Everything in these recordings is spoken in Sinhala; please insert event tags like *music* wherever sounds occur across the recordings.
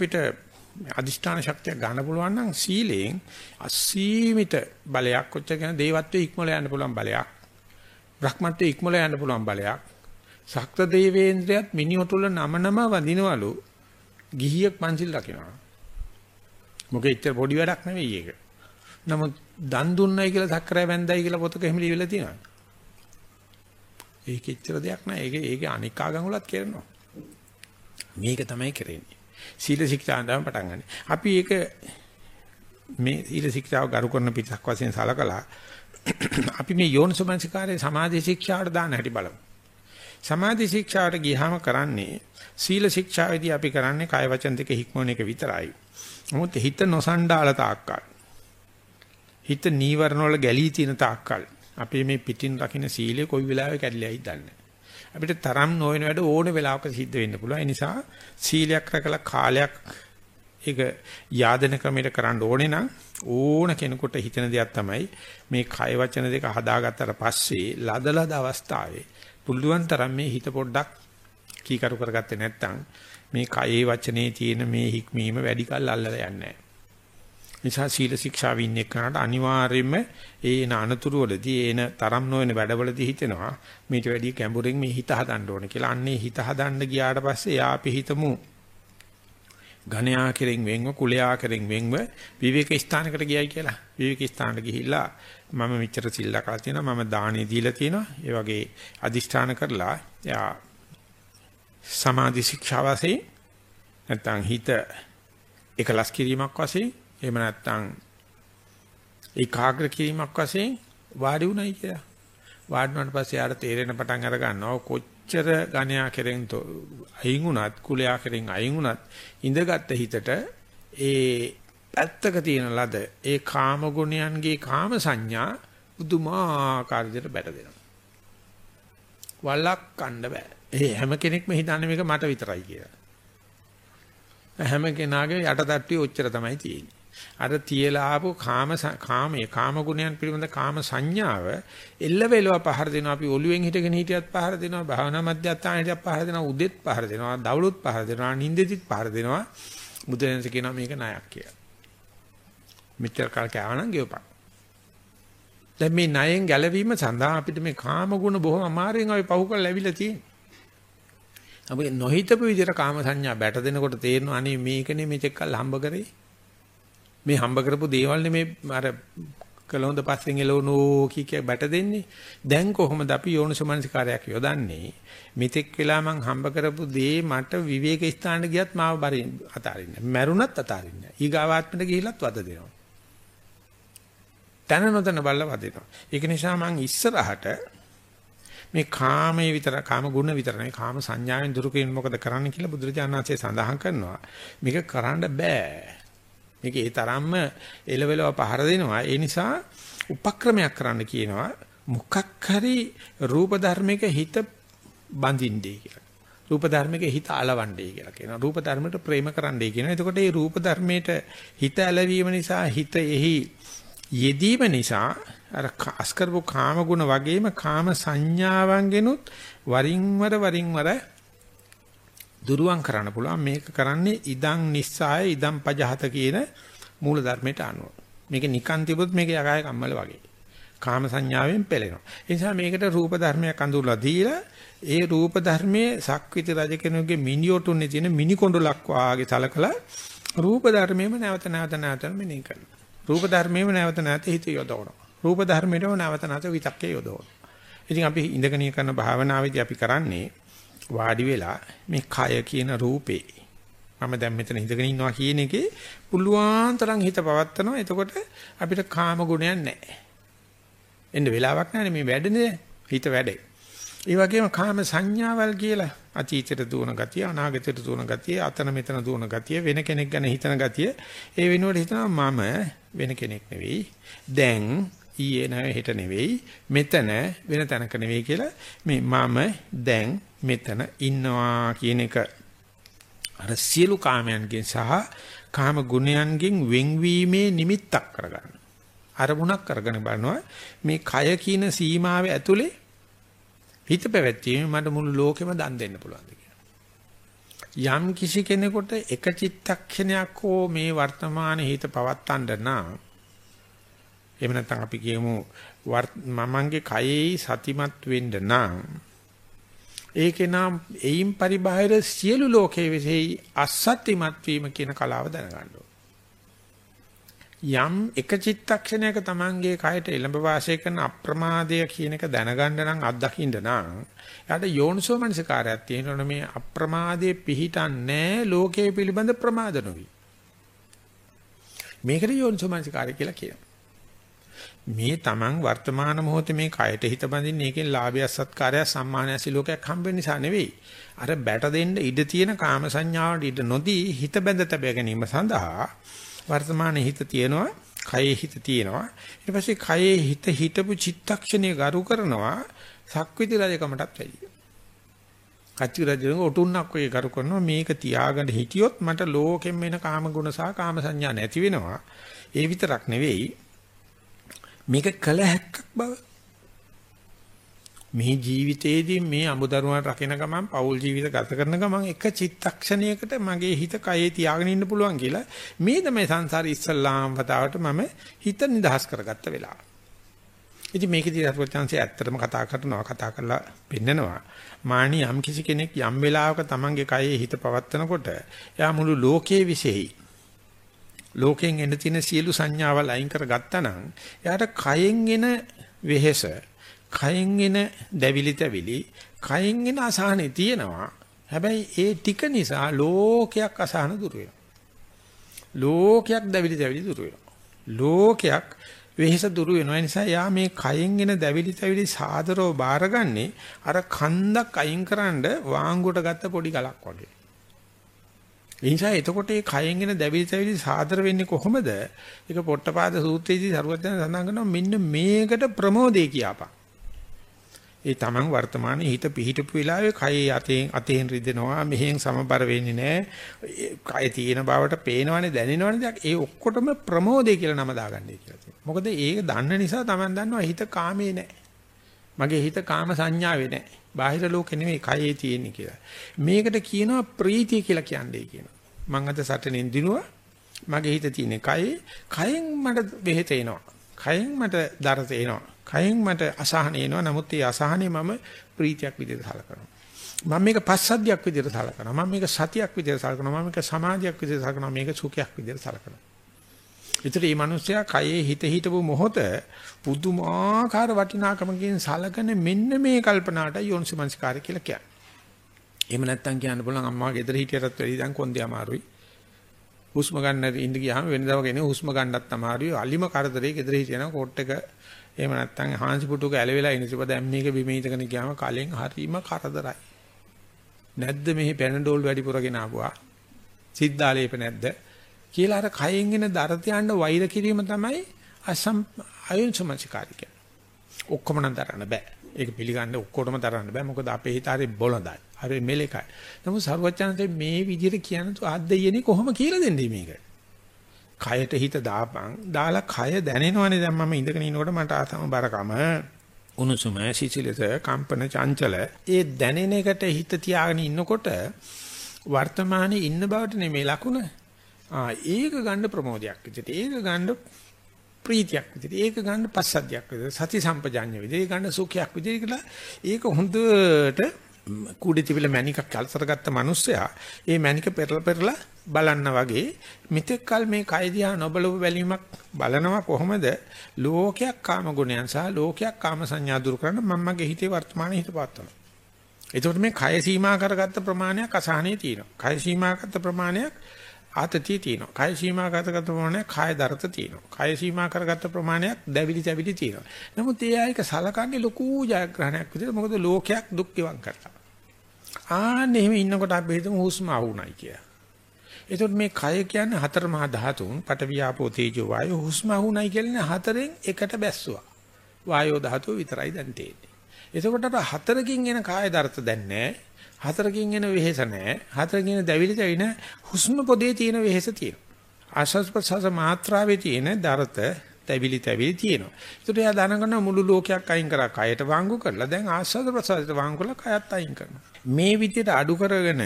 අපිට අදිෂ්ඨාන ශක්තිය ගන්න පුළුවන් නම් සීලයෙන් අසීමිත බලයක් කොච්චර කියන දේවත්වයේ ඉක්මල යන්න පුළුවන් බලයක්. බ්‍රහ්මත්වයේ ඉක්මල යන්න පුළුවන් බලයක්. ශක්ත දේවේන්ද්‍රයත් මිනිඔතුල නම නම වඳිනවලු ගිහියෙක් මංසිල් රකින්නවා. මොකද ඉතින් පොඩි වැඩක් නෙවෙයි ඒක. නමුත් දන් දුන්නයි කියලා සක්‍රය වැන්දයි කියලා පොතක එහෙම ලියවිලා තියෙනවා. ඒක ඉච්චර දෙයක් නෑ. ඒක ඒක අනික් ආගම් වලත් කරනවා. මේක තමයි කරන්නේ. සීල ශික්ෂාවෙන් තමයි පටන් ගන්න. අපි ඒක මේ සීල ශික්ෂාව ගරු කරන පිටසක් වශයෙන් සලකලා *clears throat* අපි මේ යෝනිසමනසිකාරයේ සමාධි ශික්ෂාවට දාන්න හැටි බලමු. සමාධි ශික්ෂාවට ගියාම කරන්නේ සීල ශික්ෂාවේදී අපි කරන්නේ කාය වචන දෙක හික්මවන එක විතරයි. නමුත් හිත නොසණ්ඩාල තාක්කල් හිත නීවරණ වල ගැලී තියෙන තාක්කල් අපි මේ පිටින් රකින්න සීලය කොයි වෙලාවෙ කැඩිලායි දන්නේ අපිට තරම් නොවන වැඩ ඕන වෙලාවක සිද්ධ වෙන්න පුළුවන්. ඒ නිසා සීලයක් රැකලා කාලයක් ඒක යාදන ක්‍රමයට කරන්න ඕනේ නම් ඕන කෙනෙකුට හිතන දෙයක් තමයි මේ කය වචන දෙක හදාගත්තට පස්සේ ලදලද අවස්ථාවේ පුළුවන් තරම් මේ හිත පොඩ්ඩක් කීකරු කරගත්තේ නැත්නම් මේ කයේ වචනේ තියෙන මේ හික්මීම වැඩි කල් අල්ලලා යන්නේ නැහැ. නිසා සීල ශික්ෂාව ඉන්නේ කරාට අනිවාර්යයෙන්ම ඒන අනතුරු වලදී ඒන තරම් නොවන වැඩවලදී හිතෙනවා මේට වැඩිය කැඹුරින් මේ හිත හදන්න ඕනේ කියලා. අන්නේ හිත හදන්න ගියාට පස්සේ යා අපි හිතමු ඝණයා කෙරෙන් වෙන්ව කුලයා කෙරෙන් වෙන්ව විවේක ස්ථානකට ගියයි කියලා. විවේක ස්ථානට ගිහිල්ලා මම මෙච්චර සිල්ලා කරලා තියෙනවා මම දානේ දීලා තියෙනවා. ඒ වගේ අදිෂ්ඨාන කරලා යා සමාධි ශික්ෂා වශයෙන් නැත්නම් හිත එකලස් කිරීමක් වශයෙන් එහෙම නැත්නම් ඒකාග්‍ර කිරීමක් වශයෙන් වාඩි උනායි කියලා. වාඩි වුණාට පස්සේ ආර තේරෙන පටන් අර ගන්නවා කොච්චර ගණයා කෙරෙන් අයින් වුණත් කුලයා කෙරෙන් අයින් වුණත් ඉඳගත් හිතට ඒ පැත්තක තියෙන ලද ඒ කාම ගුණයන්ගේ කාම සංඥා බුදුමාකාර විදිහට බැට දෙනවා. වලක් කන්න බෑ. ඒ හැම කෙනෙක්ම හිතන්නේ මේක මට විතරයි කියලා. හැම කෙනාගේ යටටට්ටිය ඔච්චර තමයි තියෙන්නේ. අර තියලා ආපු කාම කාමයේ කාම ගුණයන් පිළිබඳ කාම සංඥාව එල්ල වෙලව පහර දෙනවා. අපි ඔළුවෙන් හිටගෙන හිටියත් පහර දෙනවා. භාවනා මධ්‍යස්ථානයේත් පහර දෙනවා. උදෙත් පහර දෙනවා. දවලුත් පහර දෙනවා. නිින්දෙදිත් පහර දෙනවා. බුදුරජාණන් කියනවා මේක ණයක් කියලා. මෙච්චර කාල කෑවනම් ගෙවපන් දැන් මේ ණයෙන් ගැලවීම සඳහා අපිට මේ කාම ගුණ බොහොම අමාරුවෙන් අපි පහු කරලා ලැබිලා තියෙන්නේ. අපි නොහිතපු විදිහට කාම සංඥා බැට දෙනකොට තේරෙනවා අනේ මේකනේ මෙතෙක් කල් හම්බ කරේ. මේ හම්බ කරපු දේවල් නෙමේ අර කලොඳ පස්සෙන් එළවනෝ කී කිය බැට දෙන්නේ. දැන් කොහොමද අපි යෝනිසමනසිකාරයක් යොදන්නේ? මෙතෙක් වෙලා මං හම්බ කරපු දේ මට විවේක ස්ථානට ගියත් මාව බරින් අතාරින්නේ. මැරුණත් අතාරින්නේ. ඊගාවාත්මට ගිහිලත් වද දෙනවා. තන නොතන බල්ල වදිනවා. ඒක නිසා මං ඉස්සරහට මේ කාමයේ විතර කාම ගුණ විතර නෙවෙයි කාම සංඥාවෙන් දුරු කිරීම මොකද කරන්න කියලා බුදුරජාණන් වහන්සේ සඳහන් කරනවා. මේක කරන්න බෑ. මේක ඒ තරම්ම එලවෙලව පහර දෙනවා. ඒ නිසා උපක්‍රමයක් කරන්න කියනවා. මොකක් හරි රූප ධර්මයක හිත බඳින්නේ කියලා. රූප ධර්මයක හිත අලවන්නේ කියලා කියනවා. රූප ධර්මයට ප්‍රේම කරන්නයි කියනවා. එතකොට මේ රූප ධර්මයට හිත ඇලවීම නිසා හිත එහි යෙදීම නිසා අර අස්කරපු කාම ගුණ වගේම කාම සංඥාවන්ගෙනුත් වරින් වර වරින් වර දුරුවන් කරන්න පුළුවන් මේක කරන්නේ ඉදං නිස්සාය ඉදං පජහත කියන මූල ධර්මයට අනුව. මේක නිකන් තිබුත් මේක යකාය කම්මල වගේ. කාම සංඥාවෙන් පෙළෙනවා. ඒ නිසා මේකට රූප ධර්මයක් අඳුරලා දීලා ඒ රූප ධර්මයේ සක්විති රජ කෙනෙකුගේ මිනිඔටුනේ තියෙන මිනි කොඬලක් වාගේ සලකලා රූප ධර්මයේම නැවත නැවත නැවත මෙනෙහි කරනවා. රූප ධර්මයේම නැවත නැවත හිත යොදවනවා. රූප ධර්මයේම නැවත නැවත විතක්කේ යොදවනවා. ඉතින් අපි ඉඳගෙන කරන භාවනාවේදී අපි කරන්නේ වාඩි වෙලා මේ කය කියන රූපේ මම දැන් මෙතන හිතගෙන ඉන්නවා කියන එකේ පුළුවන් තරම් හිත පවත්නවා. එතකොට අපිට කාම ගුණයක් නැහැ. එන්න වෙලාවක් නැහැ මේ වැඩනේ හිත වැඩේ. ඒ වගේම කාම සංඥාවල් කියලා අතීතයට දුවන ගතිය, අනාගතයට දුවන ගතිය, අතන මෙතන දුවන ගතිය, වෙන කෙනෙක් ගැන හිතන ගතිය, ඒ වෙනුවට හිතනවා මම වෙන කෙනෙක් නෙවෙයි. දැන් ඊයේ නෑ හෙට නෙවෙයි මෙතන වෙන තැනක නෙවෙයි කියලා මේ මම දැන් මෙතන ඉන්නවා කියන එක අර සියලු කාමයන්ගෙන් සහ කාම ගුණයන්ගෙන් වෙන්වීමේ නිමිත්තක් කරගන්න. අරමුණක් කරගෙන බලනවා මේ කය කියන සීමාවේ ඇතුලේ හිත පැවැත්වීම මට මුළු ලෝකෙම දන් දෙන්න පුළුවන්ද කියලා. යම් කිසි කෙනෙකුට එක චිත්තක්ෂණයක් හෝ මේ වර්තමාන හිත පවත්තන්න නම් එහෙම නැත්නම් අපි කියමු මමංගේ කයෙහි සතිමත් වෙන්න නම් ඒකේ නම් එයින් පරිබාහිර සියලු ලෝකයේ විසෙයි අසත්‍යමත් වීම කියන කලාව දැනගන්න යම් එක චිත්තක්ෂණයක Tamange කයට එළඹ වාසය කරන අප්‍රමාදය කියන එක දැනගන්න නම් අත්දකින්න නම් එයාට යෝනිසෝ මනසිකාරයක් තියෙනවනේ මේ අප්‍රමාදයේ පිහිටන්නේ ලෝකයේ පිළිබඳ ප්‍රමාද නොවි. මේකට යෝනිසෝ මනසිකාරය කියලා කියනවා. මේ Taman වර්තමාන මොහොතේ මේ කයට හිත බඳින්න ඒකෙන් ලාභය සත්කාරය සම්මානය සිලෝකයක් හම්බෙන්න නිසා නෙවෙයි. අර බැට දෙන්න ඉඩ තියෙන කාම සංඥාවට ඉඩ නොදී හිත බැඳ තබ ගැනීම සඳහා වර්තමානයේ හිත තියෙනවා, කයේ හිත තියෙනවා. ඊට පස්සේ කයේ හිත හිටපු චිත්තක්ෂණය ගරු කරනවා සක්විති රජකමටත් වැඩිය. කච්චි රජුගේ ඔටුන්නක් වගේ කරු කරනවා මේක තියාගෙන හිටියොත් මට ලෝකෙම් වෙන කාම ගුණ සහ කාම සංඥා නැති වෙනවා. ඒ විතරක් නෙවෙයි මේක කළ හැක්කක් බව. මේ ජීවිතේදී මේ අමුදරුවන් රකින්න ගමන් පෞල් ජීවිත ගත කරන ගමන් එක චිත්තක්ෂණයකට මගේ හිත කයේ තියාගෙන ඉන්න පුළුවන් කියලා මේ තමයි සංසාරේ ඉස්සල්ලාම් වතාවට මම හිත නිදහස් කරගත්ත වෙලාව. ඉතින් මේකදී අරුවචාන්සේ ඇත්තටම කතා කරනවා කතා කරලා පෙන්නනවා. මානි යම් කිසි කෙනෙක් යම් වෙලාවක තමන්ගේ කයේ හිත පවත්නකොට එයා මුළු ලෝකයේ විශේෂයි. ලෝකෙන් එන තියෙන සියලු සංඥාවල් අයින් කරගත්තා නම් එයාට කයෙන් එන වෙහෙස, කයෙන් එන දැවිලි තැවිලි, කයෙන් එන අසහනෙ තියෙනවා. හැබැයි ඒ ටික නිසා ලෝකයක් අසහන දුර වෙනවා. ලෝකයක් දැවිලි තැවිලි දුර වෙනවා. ලෝකයක් වෙහෙස දුර වෙනවා. ඒ නිසා යා මේ කයෙන් එන දැවිලි තැවිලි සාදරව බාරගන්නේ අර කන්දක් අයින් වාංගුවට ගත්ත පොඩි ගලක් වගේ. ඒ නිසා එතකොට මේ කයෙන් එන දැවිලි තැවිලි සාදර වෙන්නේ කොහොමද? ඒක පොට්ටපාද සූත්‍රයේදී සරුවත්යන් සඳහන් කරනවා මෙන්න මේකට ප්‍රමෝදේ කියපන්. ඒ තමන් වර්තමානයේ හිත පිහිටපු වෙලාවේ කයේ අතෙන් අතෙන් රිදෙනවා මෙහෙන් සමබර වෙන්නේ නැහැ. කය තියෙන බවට පේනවනේ දැනෙනවනේ ඒ ඔක්කොටම ප්‍රමෝදේ කියලා නම දාගන්නයි කියලා තියෙනවා. මොකද ඒක දන්න නිසා තමන් දන්නවා හිත කාමේ නැහැ. මගේ හිත කාම සංඥාවේ නැහැ. බාහිර ලෝකෙ නෙමෙයි කයේ තියෙන්නේ කියලා. මේකට කියනවා ප්‍රීතිය කියලා කියන්නේ කියනවා. මං අද සටනෙන් දිනුවා මගේ හිත තියෙන්නේ කයේ. කයෙන් මට බෙහෙත එනවා. කයෙන් මට දරත එනවා. කයෙන් මට අසහන එනවා. නමුත් ඒ අසහනේ මම ප්‍රීතියක් විදිහට සලකනවා. මම මේක පස්සද්ධියක් විදිහට සලකනවා. මම මේක සතියක් විදිහට සලකනවා. මම මේක සමාධියක් විදිහට සලකනවා. මේක සුඛයක් විදිහට සලකනවා. ඒතර මේ මිනිස්සයා කයේ හිත හිටපු මොහොත පුදුමාකාර වටිනාකමකින් සලකන මෙන්න මේ කල්පනාට යෝනිසමංස්කාරය කියලා කියන්නේ. එහෙම නැත්තම් කියන්න බලන් අම්මා ගෙදර හිටියටත් වැඩි දැන් කොන්දේ අමාරුයි. හුස්ම ගන්න ඉඳ ගියාම වෙනදා වගේ හුස්ම ගන්නත් අමාරුයි. අලිම කරදරේ ගෙදර හිටියනම් කෝට් එක එහෙම නැත්තම් හාන්සි පුටුක ඇලවිලා ඉන්න ඉතින් දැන් මේක බිමීතකන ගියාම කලෙන් හරීම කරදරයි. නැද්ද මෙහි පැනඩෝල් වැඩිපුරගෙන ආපුවා? සිද්ධාලේප නැද්ද? කියලා අර කයෙන් එන දරතයන්ට වෛර කිරීම තමයි අසම් අයුන්සමචකාරික. ඔක්කොම නම් දරන්න බෑ. ඒක පිළිගන්න ඔක්කොටම දරන්න බෑ. මොකද අපේ හිත හරි බොළඳයි. හරි මෙලෙකයි. නමුත් සරුවචනන්තේ මේ විදිහට කියන තු ආද්දයනේ කොහොම කියලා දෙන්නේ මේක? කයට හිත දාපන්. දාලා කය දැනෙනවනේ දැන් මම ඉඳගෙන ඉනකොට මට ආතම බරකම උණුසුම සිසිලස කම්පන චංචල ඒ දැනෙන එකට හිත තියාගෙන ඉන්නකොට වර්තමානයේ ඉන්න බවට නෙමෙයි ලකුණ ආ ඒක ගන්න ප්‍රමෝදයක් විදිහට. ඒක ගන්න ප්‍රීතියක් විදිහට. ඒක ගන්න පස්සද්ධියක් විදිහට. සති සම්පජාඤ්ඤ විදිහට. ඒක ගන්න සුඛයක් විදිහට කියලා ඒක හොඳට කුඩි තිබිල මණිකක් කල්සර ගත්ත මිනිස්සයා ඒ මණික පෙරලා පෙරලා බලන්න වගේ මෙතෙක් කල මේ කය දිහා නොබලව බැලීමක් බලනවා කොහොමද? ලෝකයක් කාම ගුණයන් සහ ලෝකයක් කාම සංඥා දුරු කරන්න මම්මගේ හිතේ වර්තමාන හිත පාත්තනවා එතකොට මේ කය සීමා කරගත්ත ප්‍රමාණයක් අසහනේ තියෙනවා. කය සීමා කරගත්ත ප්‍රමාණයක් ආතතිය තියෙනවා. කය සීමා කරගත ප්‍රමාණයක් කාය දරත තියෙනවා. කය සීමා කරගත ප්‍රමාණයක් දැවිලි තැවිලි තියෙනවා. නමුත් ඒ ආයක සලකන්නේ ලොකු ජයග්‍රහණයක් විදිහට මොකද ලෝකයක් දුක් ගෙවන් කරලා. ආන්න එහෙම ඉන්නකොට අපි හිතමු හුස්ම ආවුණයි කියලා. එතකොට මේ කය කියන්නේ හතර මහා ධාතුන් පටවියාපෝ තේජෝ වායෝ හුස්ම ආවුණයි කියන්නේ හතරෙන් එකට බැස්සුවා. වායෝ ධාතුව විතරයි දැන් තියෙන්නේ. එතකොට අප හතරකින් එන කාය දරත දැන් නැහැ. හතරකින් එන වෙහෙස නැහැ. හතරකින් එන දැවිලි දැවින හුස්ම පොදේ තියෙන වෙහෙස තියෙනවා. ආශස් ප්‍රසස මාත්‍රාවේ තියෙන දරත දැවිලි දැවිලි තියෙනවා. ඒකට එයා දැනගන්න මුළු ලෝකයක් අයින් කරා කයට වාංගු කරලා දැන් ආශස් ප්‍රසසට වාංගු කරලා කයත් අයින් කරනවා. මේ විදිහට අඩු කරගෙන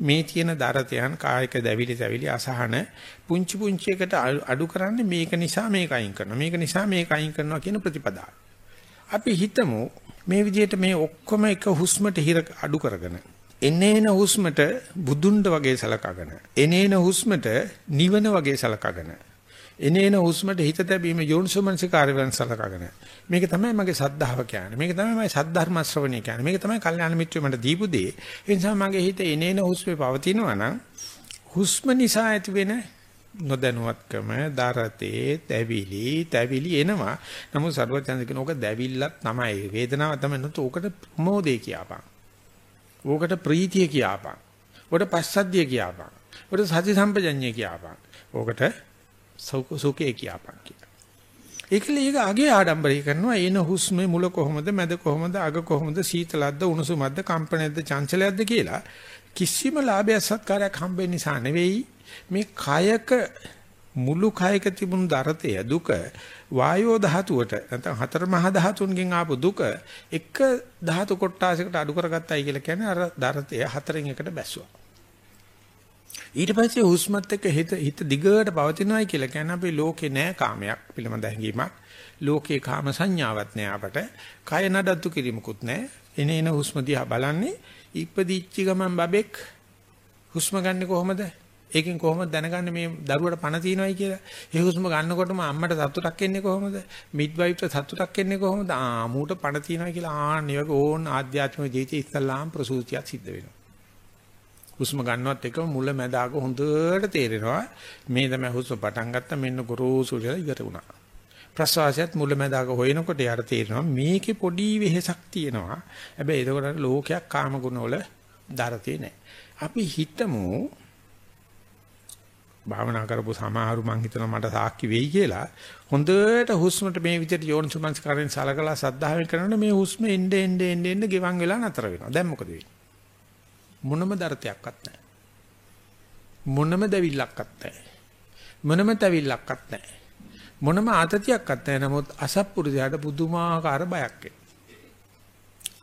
මේ තියෙන දරතයන් කායික දැවිලි තැවිලි අසහන පුංචි පුංචි එකට අඩු කරන්නේ මේක නිසා මේක අයින් කරනවා මේක නිසා මේක අයින් කරනවා කියන ප්‍රතිපදාව. අපි හිතමු මේ විදිහට මේ ඔක්කොම එක හුස්මට හිර අඩු කරගෙන එනේන හුස්මට බුදුන්ඩ වගේ සලකගෙන එනේන හුස්මට නිවන වගේ සලකගෙන එනේන හුස්මට හිත තැබීම යෝනිසෝමනසිකාරය වෙන සලකගෙන. මේක තමයි මගේ සද්ධාව කියන්නේ. මේක තමයි මගේ සද්ධර්ම ශ්‍රවණය කියන්නේ. මේක තමයි කල්යාණ මිත්‍රය මට දීපු දේ. ඒ නිසා මගේ හිත එනේන හුස්මේ පවතිනවා නම් හුස්ම නිසා ඇති වෙන නොදැනුවත්කම දරතේ තැවිලි තැවිලි එනවා. නමුත් සර්වඥාන්ද කියන ඕක දැවිල්ලක් තමයි. වේදනාව තමයි. නතු ඕකට ප්‍රමෝදේ කියපන්. ඕකට ප්‍රීතිය කියපන්. ඕකට පස්සද්ධිය කියපන්. ඕකට සති සම්පජඤ්ඤය කියපන්. ඕකට සුඛේ කියපන් කියලා. ඒකල ඒක අගේ ආඩම්බරය කරනවා එන හුස්මේ මුල කොහොමද මැද කොහොමද අග කොහොමද සීතලද්ද උණුසුමද්ද කම්පනයක්ද චංචලයක්ද කියලා කිසිම ලාභයක් සත්කාරයක් හම්බෙන්න නිසා නෙවෙයි මේ කයක මුළු කයක තිබුණු දරතය දුක වායෝ ධාතුවට නැත්නම් හතර මහා ධාතුන්ගෙන් ආපු දුක එක ධාතු කොටාසයකට අඩු කරගත්තයි කියලා කියන්නේ අර දරතය හතරෙන් එකට බැස්සුවා. ඊට පස්සේ හුස්මත් එක්ක හිත හිත දිගට පවතිනවායි කියලා කියන්නේ අපි ලෝකේ නෑ කාමයක් පිළිබඳ හැඟීමක්. ලෝකේ කාම සංඥාවක් නෑ අපට. කය නඩත්තු කිරීමකුත් නෑ. එනේන හුස්ම දිහා බලන්නේ ඉපදිච්ච ගමන් බබෙක් හුස්ම ගන්න කොහොමද? ඒකෙන් කොහොමද දැනගන්නේ මේ දරුවට පණ තියනවායි කියලා? ඒ හුස්ම ගන්නකොටම අම්මට සතුටක් එන්නේ කොහොමද? මිඩ්වයිෆ්ට සතුටක් එන්නේ කොහොමද? ආ මූට පණ තියනවා කියලා ආ නියක ඕන් ආධ්‍යාත්මික ජීවිතේ ඉස්සල්ලාම් ප්‍රසූතියක් සිද්ධ වෙනවා. හුස්ම ගන්නවත් එක මුල මැද අග හොඳට තේරෙනවා. මේ තමයි හුස්ම පටන් ගත්ත මෙන්න ගොරෝසු කියලා ඉවර වුණා. ප්‍රශ්වාසයත් මුල මැද අග හොයනකොට යාට තේරෙනවා මේකේ පොඩි වෙහෙසක් තියෙනවා. හැබැයි ඒකට ලෝකයක් කාම ගුණ වල දරතේ නැහැ අපි හිතමු භාවනා කරපු සමහරු මං හිතනවා මට සාක්ෂි වෙයි කියලා. හොඳට හුස්මට මේ විදිහට යෝනිසුමංස් කරෙන් සලකලා සද්ධාවෙන් කරනකොට මේ හුස්ම එnde ende ende ende ගෙවන් වෙලා නතර වෙනවා. දැන් මොකද වෙන්නේ? මොනම දරතයක්වත් නැහැ. මොනම දැවිල්ලක්වත් නැහැ. මොනම තැවිල්ලක්වත් නැහැ. මොනම ආතතියක්වත් නැහැ. නමුත් අසත්පුරුෂයාට පුදුමාකාර බයක්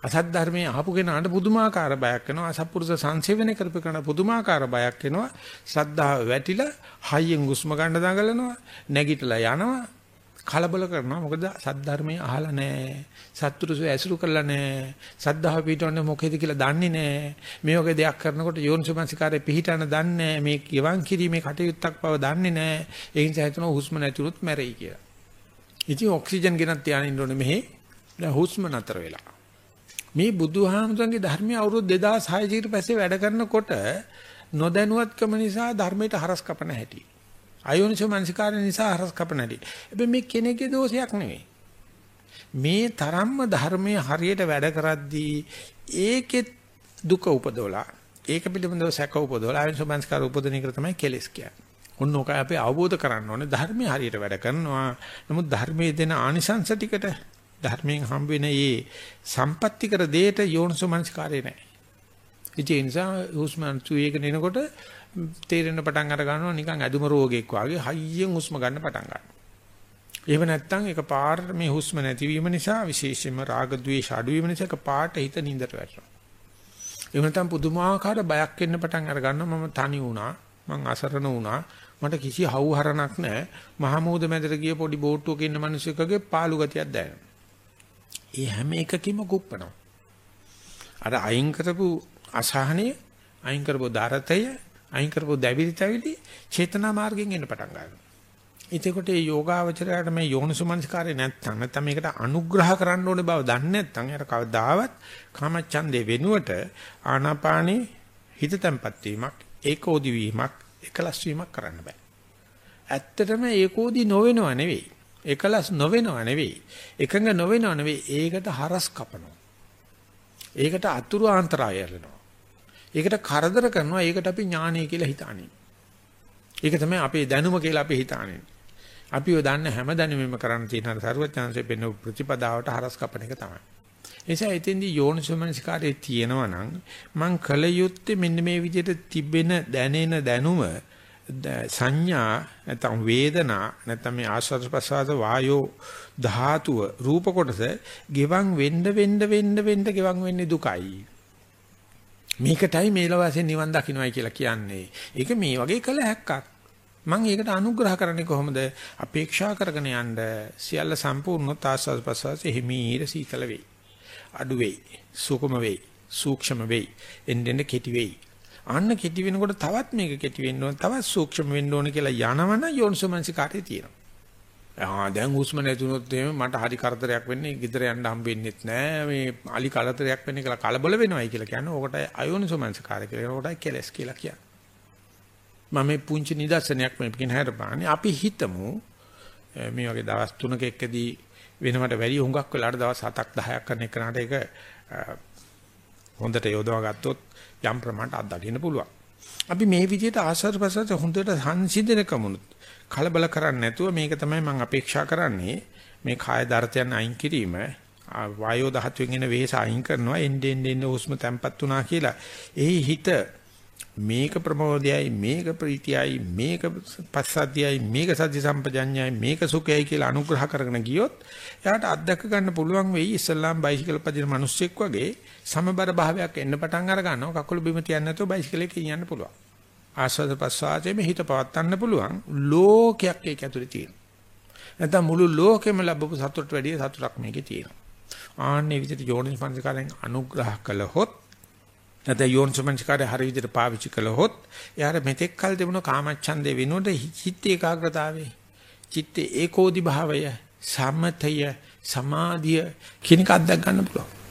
අසත් ධර්මයේ අහපු කෙනාට පුදුමාකාර බයක් වෙනවා. අසත්පුරුෂ සංසේවනය කරපු කෙනාට පුදුමාකාර බයක් වෙනවා. ශ්‍රද්ධාව වැටිලා හයියෙන් හුස්ම ගන්න දඟලනවා. නැගිටලා යනවා. කලබල කරනවා. මොකද සද්ධර්මයේ අහලා නැහැ. සත්පුරුෂය ඇසුරු කරලා නැහැ. සද්ධාව පිටවන්නේ මොකේද කියලා දන්නේ නැහැ. මේ වගේ දෙයක් කරනකොට යෝනිසමංසිකාරයේ පිහිටන දන්නේ නැහැ. මේ කිවන් කිරීමේ කටයුත්තක් බව දන්නේ නැහැ. ඒ නිසා හිතනවා හුස්ම නැතුනොත් මැරෙයි කියලා. ඉතින් ඔක්සිජන් ගෙනත් තියාගෙන ඉන්න ඕනේ මෙහි. දැන් හුස්ම නතර වෙලා. මේ බුදුහාමුදුරන්ගේ ධර්මයේ අවුරුදු 2600 ඊට පස්සේ වැඩ කරනකොට නොදැනුවත්කම නිසා ධර්මයට හරස් කපන හැටි. අයෝනිසෝ මනසිකාරය නිසා හරස් කපනටි. හැබැයි මේ කෙනෙක්ගේ දෝෂයක් නෙවෙයි. මේ තරම්ම ධර්මයේ හරියට වැඩ කරද්දී ඒකෙත් දුක උපදවලා ඒක පිළිබඳව සැක උපදවලා අයෝනිසෝ මනසිකාර උපදින එක තමයි කෙලස් කියන්නේ. ඔන්න ඔක අපි අවබෝධ කරගන්න ඕනේ ධර්මයේ හරියට වැඩ කරනවා. නමුත් ධර්මයේ දෙන ආනිසංස ටිකට ධර්මයෙන් හම්බ වෙන මේ සම්පත්‍ති කර දෙයට යෝනිසෝ මනසිකාරය නැහැ. ඒ නිසා හුස්මන් සුවේගෙන එනකොට තේරෙන්න පටන් අර ගන්නවා නිකන් ඇදුම රෝගයක් වගේ හයියෙන් හුස්ම ගන්න පටන් ගන්නවා. එහෙම නැත්නම් එක පාර මේ හුස්ම නැතිවීම නිසා විශේෂයෙන්ම රාග ద్వේෂ අඩුවීම නිසා එක පාට හිත නින්දට වැටෙනවා. එහෙම නැත්නම් පුදුමාකාර බයක් එන්න පටන් අර ගන්නවා මම තනි වුණා මං අසරණ වුණා මට කිසි හවුහරණක් නැහැ මහමෝද මැදට ගිය පොඩි බෝට්ටුවක ඉන්න මිනිසෙකුගේ පාළු ගතියක් දැනෙනවා. ඒ හැම එකකින්ම කුප්පනවා. අර අයින් කරපු අසහනය අයින් කරපු දරතය අයින් කරපු දැවිලි තැවිලි චේතනා මාර්ගෙන් එන්න පටන් ගන්නවා. එතකොට මේ යෝගාවචරයට මේ යෝනිසුමනස්කාරය නැත්තම් නැත්තම් මේකට අනුග්‍රහ කරන්න ඕනේ බව දන්නේ නැත්තම් යාර කවදාවත් කාමච්ඡන්දේ වෙනුවට ආනාපානේ හිත තැම්පත් වීමක් ඒකෝදි වීමක් එකලස් වීමක් කරන්න බෑ. ඇත්තටම ඒකෝදි නොවෙනව නෙවෙයි. එකලස් නොවෙනව නෙවෙයි. එකඟ නොවෙනව නෙවෙයි. ඒකට හරස් කපනවා. ඒකට අතුරු ආන්තරාය යලනවා. ඒකට කරදර කරනවා ඒකට අපි ඥානය කියලා හිතානේ. ඒක තමයි අපේ දැනුම කියලා අපි හිතානේ. අපි ඔය දන්න හැම දැනුමෙම කරන්න තියෙන අර සරුවචාන්සේ පෙන්න ප්‍රතිපදාවට හරස් කපන එක තමයි. එනිසා එතෙන්දී යෝනිසෝමනසිකාරයේ තියෙනවා නම් මං කල යුත්තේ මෙන්න මේ විදිහට තිබෙන දැනෙන දැනුම සංඥා නැත්නම් වේදනා නැත්නම් මේ ආස්වාද ප්‍රසආද වායෝ ධාතුව රූප කොටස ගෙවන් වෙන්න වෙන්න වෙන්න වෙන්න ගෙවන් වෙන්නේ දුකයි මේකටයි මේලවාසෙන් නිවන් දකින්නයි කියලා කියන්නේ. ඒක මේ වගේ කළ හැක්කක්. මම ඒකට අනුග්‍රහ කරන්නේ කොහොමද? අපේක්ෂා කරගෙන යන්න සියල්ල සම්පූර්ණව ආස්වාද ප්‍රසවාසයේ හිමීර සීතල වෙයි. අඩු වෙයි. සුකුම වෙයි. සූක්ෂම වෙයි. එන්නෙන් කෙටි වෙයි. අන්න කෙටි වෙනකොට තවත් මේක කෙටි වෙන්න ඕන, තවත් සූක්ෂම වෙන්න ඕන කියලා යනවන යෝනිසෝමනසිකාරය තියෙනවා. ආ දැන් හුස්ම නැතුනොත් එහෙම මට හරි කරදරයක් වෙන්නේ. ගෙදර යන්න හම්බෙන්නෙත් නෑ. මේ අලි කරදරයක් වෙන්නේ කියලා කලබල වෙනවයි කියලා කියන්නේ. ඕකට අයෝනිසෝමනසිකාරය කියලා. ඕකට කෙලස් කියලා කියන්නේ. මම මේ පුංචි නිදර්ශනයක් මේ පිටින් හැරපාන්නේ. අපි හිතමු මේ වගේ දවස් 3ක එකදී වෙනවට වැඩි හුඟක් වෙලාට දවස් 7ක් 10ක් කරන එකනට ඒක හොඳට යොදවා ගත්තොත් යම් ප්‍රමාණයට අත්දකින්න පුළුවන්. අපි මේ විදිහට ආශ්‍රද ප්‍රසද්ද හොඳට සංසිඳන කමුණුත් කලබල කරන්නේ නැතුව මේක තමයි මම අපේක්ෂා කරන්නේ. මේ කාය දර්ථයන් අයින් කිරීම වායෝ දහතුන් එන වේස අයින් කරනවා එන්නේ එන්නේ හුස්ම තැම්පත් වුණා කියලා. එහි හිත මේක ප්‍රමෝදයයි මේක ප්‍රීතියයි මේක පස්සද්ධියයි මේක සති සම්පජඤ්ඤයයි මේක සුඛයයි කියලා අනුග්‍රහ කරගෙන ගියොත් එයාට අත්දැක ගන්න පුළුවන් වෙයි. ඉස්ලාම් බයිසිකල් පදින මිනිස්සෙක් වගේ සමබර භාවයක් එන්න පටන් අර ගන්නවා කකුල බිම තියන්නේ නැතුව බයිසිකලේ කියන්න පුළුවන්. ආස්වාද ප්‍රසආතයේ හිත පවත්වන්න පුළුවන්. ලෝකයක් ඒක ඇතුලේ තියෙනවා. නැත්නම් මුළු ලෝකෙම ලැබපු සතුට වැඩිය සතුටක් මේකේ තියෙනවා. ආන්නේ විදිහට යෝනිස් පන්සිකාරෙන් අනුග්‍රහ කළහොත් නැත්නම් යෝනිසමංචකාරය හරි විදිහට පාවිච්චි කළහොත් එයාට මෙතෙක් කල් තිබුණ කාමච්ඡන්දේ වෙනුවට චිත්ත ඒකාග්‍රතාවේ චිත්ත ඒකෝදි භාවය සමතය සමාධිය කියන එක අත්දැක ගන්න පුළුවන්.